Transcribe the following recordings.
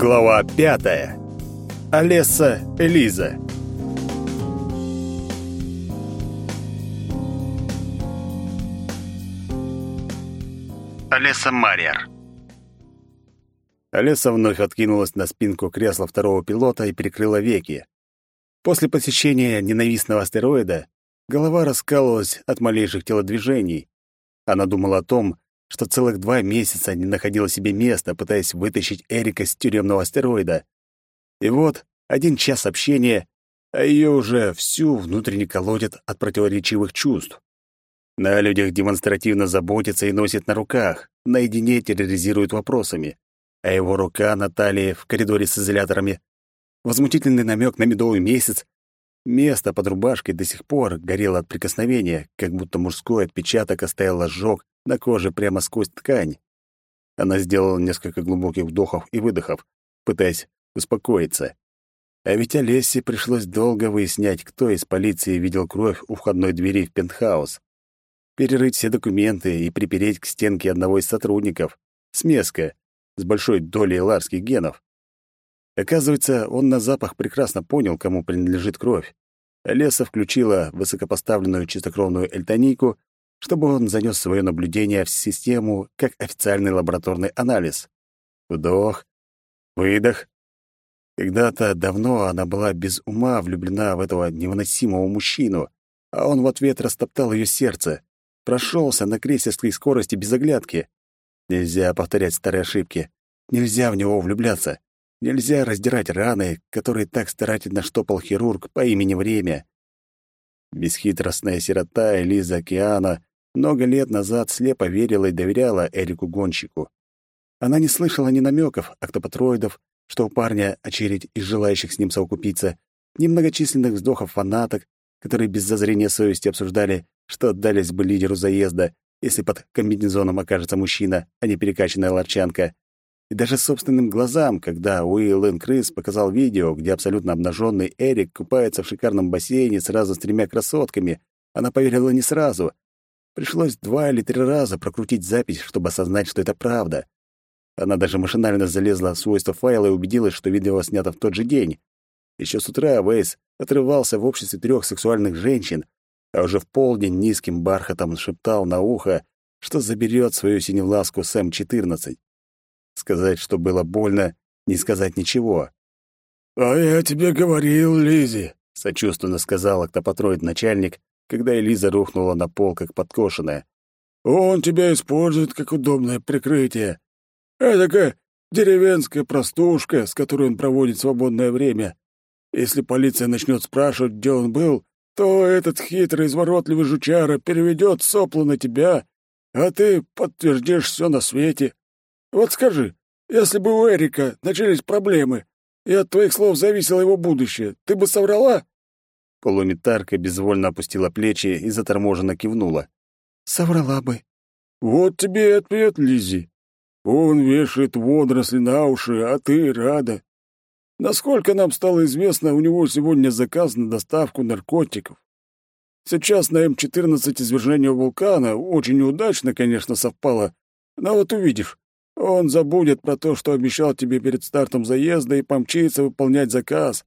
Глава пятая. Олеса Элиза. Олеса Марьер. Олеса вновь откинулась на спинку кресла второго пилота и прикрыла веки. После посещения ненавистного астероида голова раскалывалась от малейших телодвижений. Она думала о том, что целых два месяца не находила себе места, пытаясь вытащить Эрика с тюремного астероида. И вот один час общения, а ее уже всю внутренне колодят от противоречивых чувств. На людях демонстративно заботится и носит на руках, наедине терроризирует вопросами. А его рука на талии в коридоре с изоляторами. Возмутительный намек на медовый месяц. Место под рубашкой до сих пор горело от прикосновения, как будто мужской отпечаток оставил ожог на коже прямо сквозь ткань. Она сделала несколько глубоких вдохов и выдохов, пытаясь успокоиться. А ведь Олесе пришлось долго выяснять, кто из полиции видел кровь у входной двери в пентхаус. Перерыть все документы и припереть к стенке одного из сотрудников. Смеска с большой долей ларских генов. Оказывается, он на запах прекрасно понял, кому принадлежит кровь. Олеса включила высокопоставленную чистокровную эльтонийку чтобы он занес свое наблюдение в систему как официальный лабораторный анализ. Вдох, выдох. Когда-то давно она была без ума влюблена в этого невыносимого мужчину, а он в ответ растоптал ее сердце, прошелся на крейсерской скорости без оглядки. Нельзя повторять старые ошибки, нельзя в него влюбляться, нельзя раздирать раны, которые так старательно штопал хирург по имени Время. Бесхитростная сирота Элиза Океана много лет назад слепо верила и доверяла Эрику Гонщику. Она не слышала ни намеков октопатроидов, что у парня очередь из желающих с ним совокупиться, ни многочисленных вздохов фанаток, которые без зазрения совести обсуждали, что отдались бы лидеру заезда, если под комбинезоном окажется мужчина, а не перекачанная ларчанка. И даже собственным глазам, когда Уиллен Крыс показал видео, где абсолютно обнаженный Эрик купается в шикарном бассейне сразу с тремя красотками, она поверила не сразу, Пришлось два или три раза прокрутить запись, чтобы осознать, что это правда. Она даже машинально залезла в свойства файла и убедилась, что видео снято в тот же день. Еще с утра Вейс отрывался в обществе трех сексуальных женщин, а уже в полдень низким бархатом шептал на ухо, что заберет свою синевласку с М-14. Сказать, что было больно, не сказать ничего. «А я тебе говорил, Лизи, сочувственно сказал октопатроид-начальник, когда Элиза рухнула на пол, как подкошенная. «Он тебя использует как удобное прикрытие. Эдакая деревенская простушка, с которой он проводит свободное время. Если полиция начнет спрашивать, где он был, то этот хитрый, изворотливый жучара переведет сопло на тебя, а ты подтвердишь все на свете. Вот скажи, если бы у Эрика начались проблемы, и от твоих слов зависело его будущее, ты бы соврала?» Полуметарка безвольно опустила плечи и заторможенно кивнула. «Соврала бы». «Вот тебе и ответ, Лизи. Он вешает водоросли на уши, а ты рада. Насколько нам стало известно, у него сегодня заказ на доставку наркотиков. Сейчас на М-14 извержение вулкана очень неудачно, конечно, совпало, но вот увидишь, он забудет про то, что обещал тебе перед стартом заезда и помчится выполнять заказ.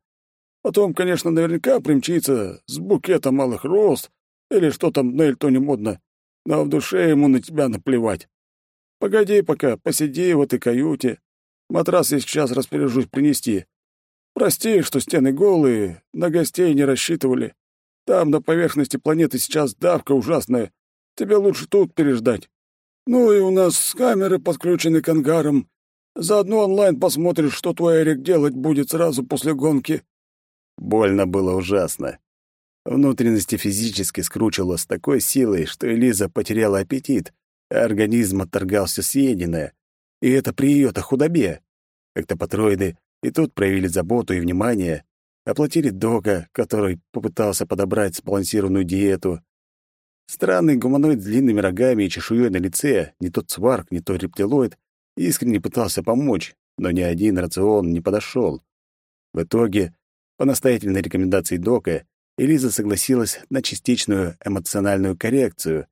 Потом, конечно, наверняка примчится с букетом малых роз или что там на Эльтоне модно, но в душе ему на тебя наплевать. Погоди пока, посиди в этой каюте. Матрас я сейчас распоряжусь принести. Прости, что стены голые, на гостей не рассчитывали. Там на поверхности планеты сейчас давка ужасная. Тебе лучше тут переждать. Ну и у нас камеры подключены к ангарам. Заодно онлайн посмотришь, что твой Эрик делать будет сразу после гонки. Больно было ужасно. Внутренности физически скручивало с такой силой, что Элиза потеряла аппетит, а организм отторгался съеденное. И это при ее-то худобе. Эктопатроиды и тут проявили заботу и внимание, оплатили Дока, который попытался подобрать сбалансированную диету. Странный гуманоид с длинными рогами и чешуей на лице, не тот сварк, не тот рептилоид, искренне пытался помочь, но ни один рацион не подошел. В итоге по настоятельной рекомендации Дока Элиза согласилась на частичную эмоциональную коррекцию,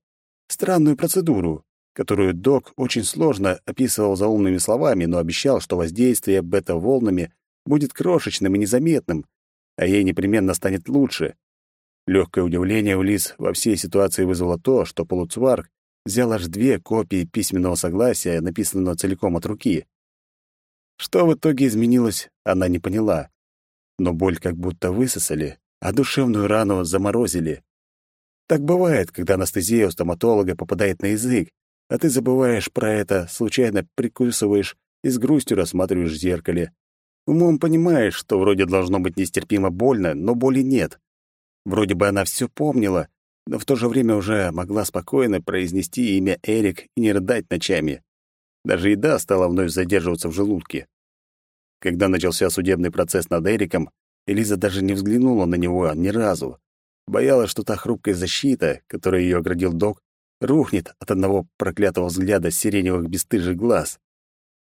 странную процедуру, которую док очень сложно описывал заумными словами, но обещал, что воздействие бета-волнами будет крошечным и незаметным, а ей непременно станет лучше. Легкое удивление у Лиз во всей ситуации вызвало то, что полуцварг взял аж две копии письменного согласия, написанного целиком от руки. Что в итоге изменилось, она не поняла. Но боль как будто высосали, а душевную рану заморозили. Так бывает, когда анестезия у стоматолога попадает на язык, а ты забываешь про это, случайно прикусываешь и с грустью рассматриваешь в зеркале. Умом понимаешь, что вроде должно быть нестерпимо больно, но боли нет. Вроде бы она все помнила, но в то же время уже могла спокойно произнести имя Эрик и не рыдать ночами. Даже еда стала вновь задерживаться в желудке. Когда начался судебный процесс над Эриком, Элиза даже не взглянула на него ни разу. Боялась, что та хрупкая защита, которой ее оградил док, рухнет от одного проклятого взгляда сиреневых бесстыжих глаз.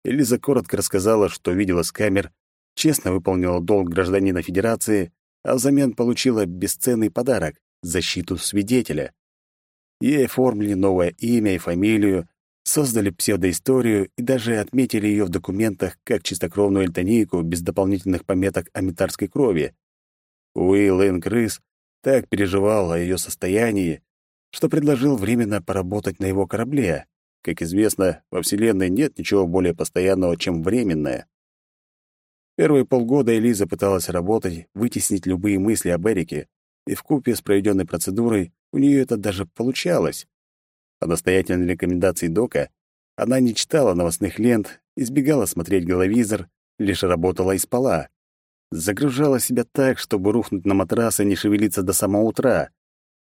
Элиза коротко рассказала, что видела с камер, честно выполнила долг гражданина Федерации, а взамен получила бесценный подарок — защиту свидетеля. Ей оформили новое имя и фамилию, создали псевдоисторию и даже отметили ее в документах как чистокровную эльтонийку без дополнительных пометок о метарской крови. Уилл Инкрыс так переживал о ее состоянии, что предложил временно поработать на его корабле. Как известно, во Вселенной нет ничего более постоянного, чем временное. Первые полгода Элиза пыталась работать, вытеснить любые мысли об Эрике, и вкупе с проведенной процедурой у нее это даже получалось. По настоятельной рекомендации Дока она не читала новостных лент, избегала смотреть головизор, лишь работала и спала. Загружала себя так, чтобы рухнуть на матрас и не шевелиться до самого утра.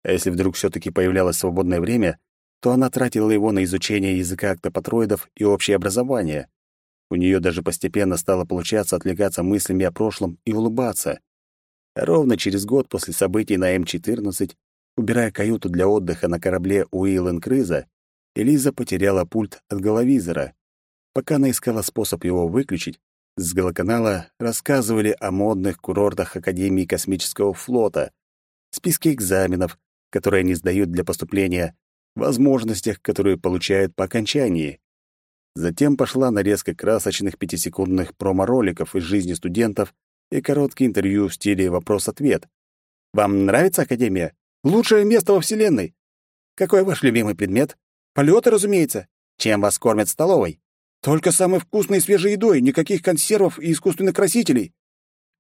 А если вдруг все таки появлялось свободное время, то она тратила его на изучение языка октопатроидов и общее образование. У нее даже постепенно стало получаться отвлекаться мыслями о прошлом и улыбаться. ровно через год после событий на М-14 Убирая каюту для отдыха на корабле Уиллен Крыза, Элиза потеряла пульт от головизора. Пока она искала способ его выключить, с голоканала рассказывали о модных курортах Академии космического флота, списке экзаменов, которые они сдают для поступления, возможностях, которые получают по окончании. Затем пошла нарезка красочных пятисекундных промо-роликов из жизни студентов и короткие интервью в стиле «вопрос-ответ». «Вам нравится Академия? Лучшее место во Вселенной. Какой ваш любимый предмет? Полеты, разумеется. Чем вас кормят в столовой? Только самой вкусной и свежей едой, никаких консервов и искусственных красителей.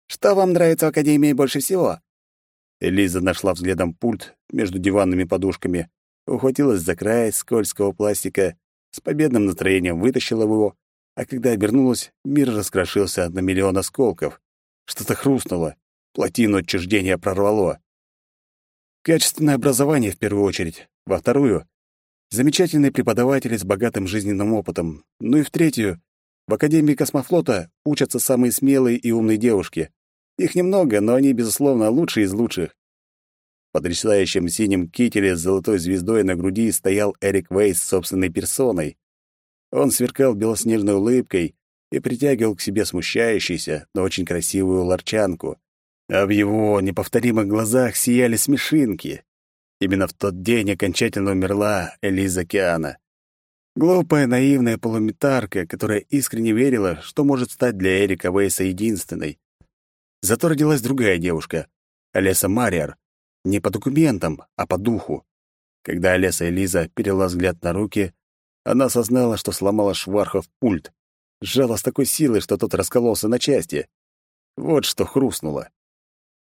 Что вам нравится в Академии больше всего? Элиза нашла взглядом пульт между диванными подушками, ухватилась за край скользкого пластика, с победным настроением вытащила его, а когда обернулась, мир раскрошился на миллион осколков. Что-то хрустнуло, плотину отчуждения прорвало. Качественное образование в первую очередь. Во вторую — замечательные преподаватели с богатым жизненным опытом. Ну и в третью — в Академии космофлота учатся самые смелые и умные девушки. Их немного, но они, безусловно, лучшие из лучших. В потрясающем синем кителе с золотой звездой на груди стоял Эрик Вейс собственной персоной. Он сверкал белоснежной улыбкой и притягивал к себе смущающуюся, но очень красивую ларчанку а в его неповторимых глазах сияли смешинки. Именно в тот день окончательно умерла Элиза Киана. Глупая, наивная полуметарка, которая искренне верила, что может стать для Эрика Вейса единственной. Зато родилась другая девушка, Олеса Мариар, не по документам, а по духу. Когда Олеса и Лиза перевела взгляд на руки, она осознала, что сломала Швархов пульт, сжала с такой силой, что тот раскололся на части. Вот что хрустнуло.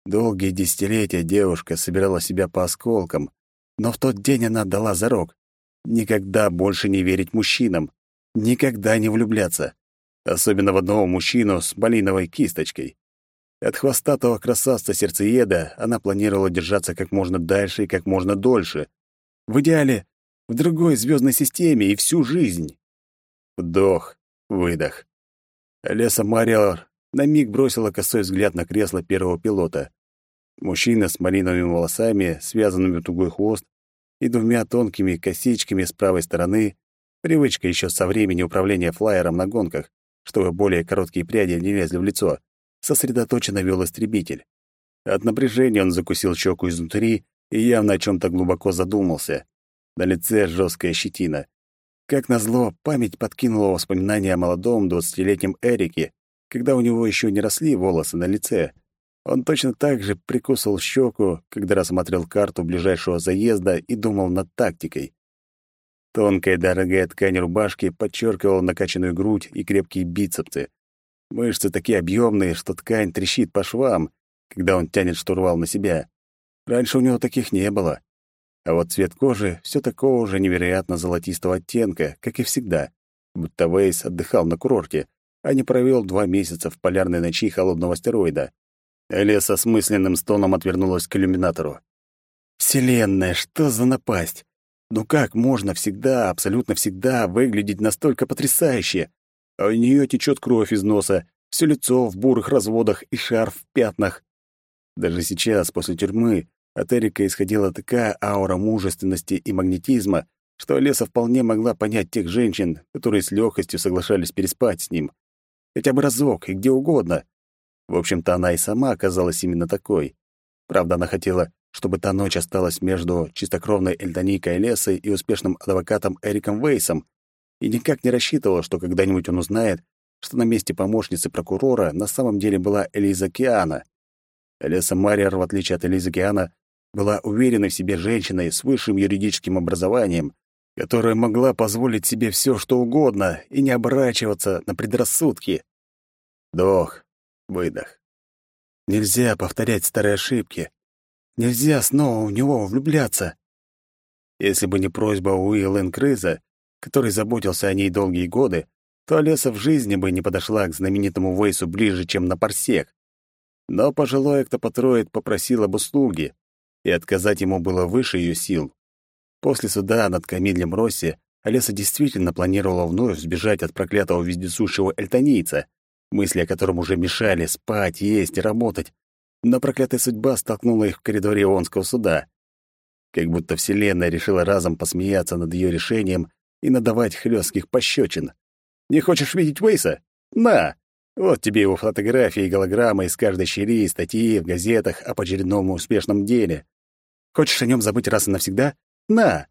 Долгие десятилетия девушка собирала себя по осколкам, но в тот день она дала зарок никогда больше не верить мужчинам, никогда не влюбляться, особенно в одного мужчину с малиновой кисточкой. От хвостатого красавца-сердцееда она планировала держаться как можно дальше и как можно дольше. В идеале в другой звездной системе и всю жизнь. Вдох, выдох. Леса Мариор на миг бросила косой взгляд на кресло первого пилота. Мужчина с малиновыми волосами, связанными в тугой хвост, и двумя тонкими косичками с правой стороны, привычка еще со времени управления флайером на гонках, чтобы более короткие пряди не лезли в лицо, сосредоточенно вел истребитель. От напряжения он закусил щеку изнутри и явно о чем то глубоко задумался. На лице жесткая щетина. Как назло, память подкинула воспоминания о молодом двадцатилетнем Эрике, когда у него еще не росли волосы на лице. Он точно так же прикусывал щеку, когда рассмотрел карту ближайшего заезда и думал над тактикой. Тонкая дорогая ткань рубашки подчеркивала накачанную грудь и крепкие бицепсы. Мышцы такие объемные, что ткань трещит по швам, когда он тянет штурвал на себя. Раньше у него таких не было. А вот цвет кожи все такого же невероятно золотистого оттенка, как и всегда, будто Вейс отдыхал на курорте, а не провел два месяца в полярной ночи холодного астероида. Элеса с мысленным стоном отвернулась к иллюминатору. «Вселенная, что за напасть? Ну как можно всегда, абсолютно всегда выглядеть настолько потрясающе? А у нее течет кровь из носа, все лицо в бурых разводах и шарф в пятнах. Даже сейчас, после тюрьмы, от Эрика исходила такая аура мужественности и магнетизма, что Леса вполне могла понять тех женщин, которые с легкостью соглашались переспать с ним. Хотя бы разок и где угодно. В общем-то, она и сама оказалась именно такой. Правда, она хотела, чтобы та ночь осталась между чистокровной Эльдоникой Лесой и успешным адвокатом Эриком Вейсом, и никак не рассчитывала, что когда-нибудь он узнает, что на месте помощницы прокурора на самом деле была Элиза Киана. Элеса Марьер, в отличие от Элизы Киана, была уверенной в себе женщиной с высшим юридическим образованием, которая могла позволить себе все, что угодно, и не оборачиваться на предрассудки. Вдох, выдох. Нельзя повторять старые ошибки. Нельзя снова в него влюбляться. Если бы не просьба Уиллен Крыза, который заботился о ней долгие годы, то Олеса в жизни бы не подошла к знаменитому Вейсу ближе, чем на парсек. Но пожилой эктопатроид попросил об услуге, и отказать ему было выше ее сил. После суда над Камилем Росси Олеса действительно планировала вновь сбежать от проклятого вездесущего эльтонийца, мысли о котором уже мешали спать, есть и работать. Но проклятая судьба столкнула их в коридоре Ионского суда. Как будто Вселенная решила разом посмеяться над ее решением и надавать хлестких пощечин. «Не хочешь видеть Вейса? На! Вот тебе его фотографии и голограммы из каждой щели и статьи в газетах об очередном успешном деле. Хочешь о нем забыть раз и навсегда? На!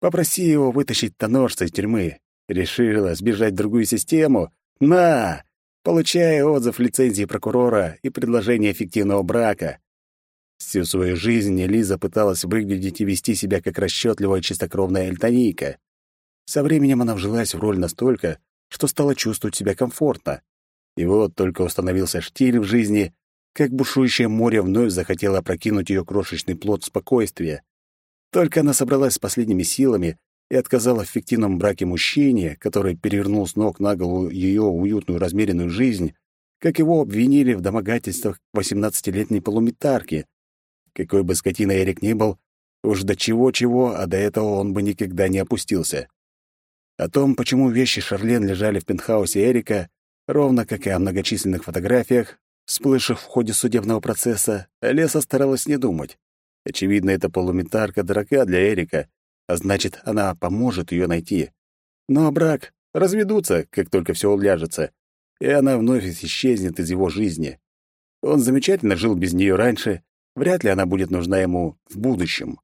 Попроси его вытащить тонорца из тюрьмы. Решила сбежать в другую систему? На! Получая отзыв лицензии прокурора и предложение эффективного брака. Всю свою жизнь Лиза пыталась выглядеть и вести себя как расчетливая чистокровная эльтонийка. Со временем она вжилась в роль настолько, что стала чувствовать себя комфортно. И вот только установился штиль в жизни, как бушующее море вновь захотело опрокинуть ее крошечный плод спокойствия. Только она собралась с последними силами и отказала в фиктивном браке мужчине, который перевернул с ног на голову ее уютную размеренную жизнь, как его обвинили в домогательствах восемнадцатилетней полуметарки. Какой бы скотиной Эрик ни был, уж до чего-чего, а до этого он бы никогда не опустился. О том, почему вещи Шарлен лежали в пентхаусе Эрика, ровно как и о многочисленных фотографиях, всплывших в ходе судебного процесса, Леса старалась не думать. Очевидно, эта полуметарка дорога для Эрика, а значит, она поможет ее найти. Ну а брак разведутся, как только все уляжется, и она вновь исчезнет из его жизни. Он замечательно жил без нее раньше, вряд ли она будет нужна ему в будущем.